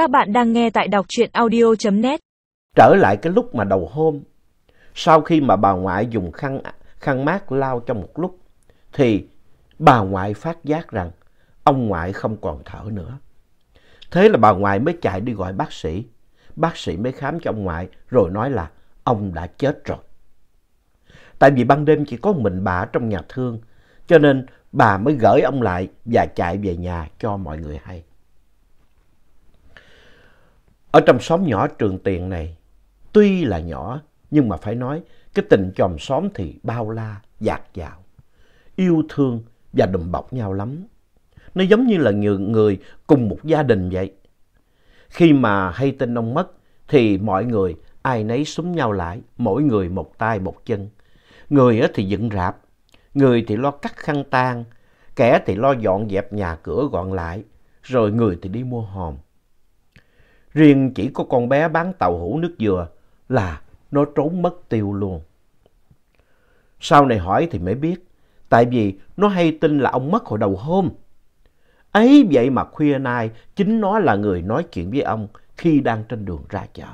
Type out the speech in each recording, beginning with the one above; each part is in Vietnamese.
Các bạn đang nghe tại đọc truyện audio.net. Trở lại cái lúc mà đầu hôm, sau khi mà bà ngoại dùng khăn, khăn mát lau trong một lúc, thì bà ngoại phát giác rằng ông ngoại không còn thở nữa. Thế là bà ngoại mới chạy đi gọi bác sĩ. Bác sĩ mới khám cho ông ngoại rồi nói là ông đã chết rồi. Tại vì ban đêm chỉ có mình bà trong nhà thương, cho nên bà mới gửi ông lại và chạy về nhà cho mọi người hay. Ở trong xóm nhỏ trường tiền này, tuy là nhỏ, nhưng mà phải nói cái tình chòm xóm thì bao la, dạt dào, yêu thương và đùm bọc nhau lắm. Nó giống như là người, người cùng một gia đình vậy. Khi mà hay tin ông mất thì mọi người ai nấy súng nhau lại, mỗi người một tay một chân. Người thì dựng rạp, người thì lo cắt khăn tang, kẻ thì lo dọn dẹp nhà cửa gọn lại, rồi người thì đi mua hòm. Riêng chỉ có con bé bán tàu hũ nước dừa là nó trốn mất tiêu luôn. Sau này hỏi thì mới biết, tại vì nó hay tin là ông mất hồi đầu hôm. Ấy vậy mà khuya nay chính nó là người nói chuyện với ông khi đang trên đường ra chợ.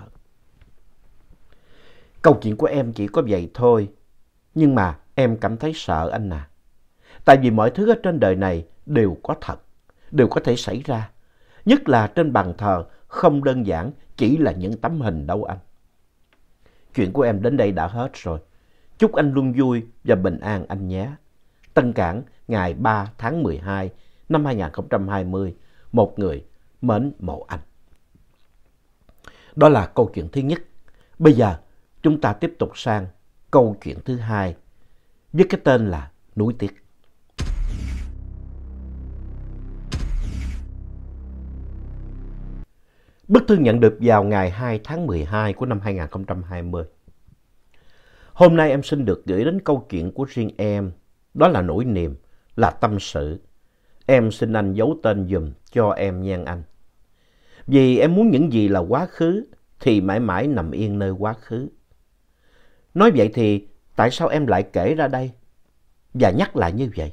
Câu chuyện của em chỉ có vậy thôi, nhưng mà em cảm thấy sợ anh à. Tại vì mọi thứ ở trên đời này đều có thật, đều có thể xảy ra. Nhất là trên bàn thờ không đơn giản chỉ là những tấm hình đâu anh. Chuyện của em đến đây đã hết rồi. Chúc anh luôn vui và bình an anh nhé. Tân Cảng, ngày 3 tháng 12 năm 2020, một người mến mộ anh. Đó là câu chuyện thứ nhất. Bây giờ chúng ta tiếp tục sang câu chuyện thứ hai với cái tên là Núi Tiếc. Bức thư nhận được vào ngày 2 tháng 12 của năm 2020. Hôm nay em xin được gửi đến câu chuyện của riêng em, đó là nỗi niềm, là tâm sự. Em xin anh giấu tên dùm cho em nhan anh. Vì em muốn những gì là quá khứ thì mãi mãi nằm yên nơi quá khứ. Nói vậy thì tại sao em lại kể ra đây và nhắc lại như vậy?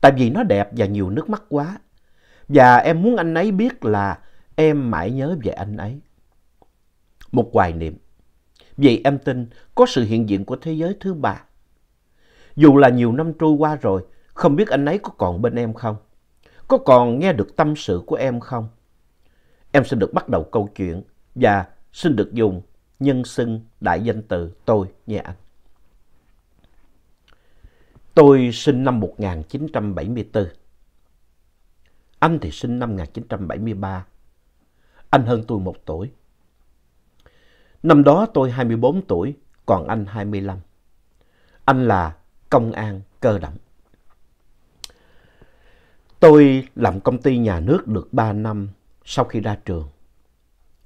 Tại vì nó đẹp và nhiều nước mắt quá. Và em muốn anh ấy biết là em mãi nhớ về anh ấy. Một hoài niệm. Vì em tin có sự hiện diện của thế giới thứ ba. Dù là nhiều năm trôi qua rồi, không biết anh ấy có còn bên em không? Có còn nghe được tâm sự của em không? Em xin được bắt đầu câu chuyện và xin được dùng nhân xưng đại danh từ tôi nha anh. Tôi sinh năm 1974. Anh thì sinh năm 1973 anh hơn tôi một tuổi. Năm đó tôi 24 tuổi, còn anh 25. Anh là công an cơ động. Tôi làm công ty nhà nước được 3 năm sau khi ra trường.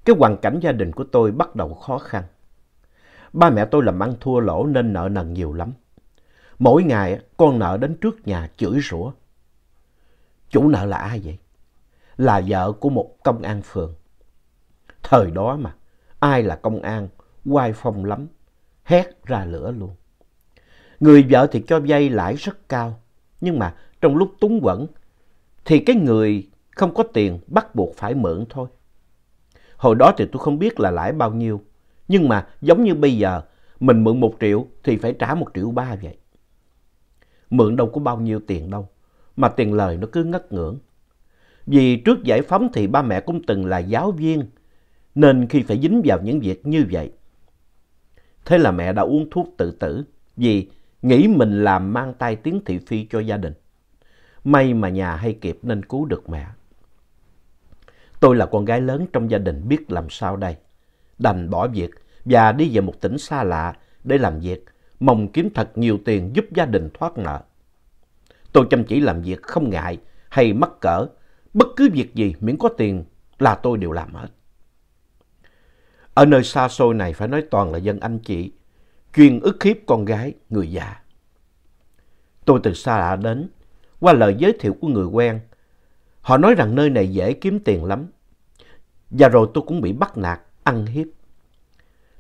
Cái hoàn cảnh gia đình của tôi bắt đầu khó khăn. Ba mẹ tôi làm ăn thua lỗ nên nợ nần nhiều lắm. Mỗi ngày con nợ đến trước nhà chửi rủa. Chủ nợ là ai vậy? Là vợ của một công an phường. Thời đó mà, ai là công an, oai phong lắm, hét ra lửa luôn. Người vợ thì cho vay lãi rất cao, nhưng mà trong lúc túng quẫn thì cái người không có tiền bắt buộc phải mượn thôi. Hồi đó thì tôi không biết là lãi bao nhiêu, nhưng mà giống như bây giờ, mình mượn một triệu thì phải trả một triệu ba vậy. Mượn đâu có bao nhiêu tiền đâu, mà tiền lời nó cứ ngất ngưỡng. Vì trước giải phóng thì ba mẹ cũng từng là giáo viên, nên khi phải dính vào những việc như vậy. Thế là mẹ đã uống thuốc tự tử vì nghĩ mình làm mang tay tiếng thị phi cho gia đình. May mà nhà hay kịp nên cứu được mẹ. Tôi là con gái lớn trong gia đình biết làm sao đây. Đành bỏ việc và đi về một tỉnh xa lạ để làm việc, mong kiếm thật nhiều tiền giúp gia đình thoát nợ. Tôi chăm chỉ làm việc không ngại hay mắc cỡ, bất cứ việc gì miễn có tiền là tôi đều làm hết. Ở nơi xa xôi này phải nói toàn là dân anh chị, chuyên ức hiếp con gái, người già. Tôi từ xa lạ đến, qua lời giới thiệu của người quen. Họ nói rằng nơi này dễ kiếm tiền lắm. Và rồi tôi cũng bị bắt nạt, ăn hiếp.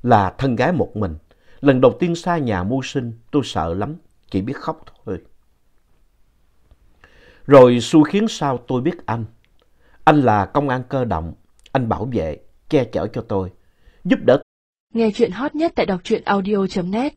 Là thân gái một mình, lần đầu tiên xa nhà mưu sinh, tôi sợ lắm, chỉ biết khóc thôi. Rồi xui khiến sao tôi biết anh. Anh là công an cơ động, Anh bảo vệ, che chở cho tôi, giúp đỡ. Nghe chuyện hot nhất tại đọc truyện audio.net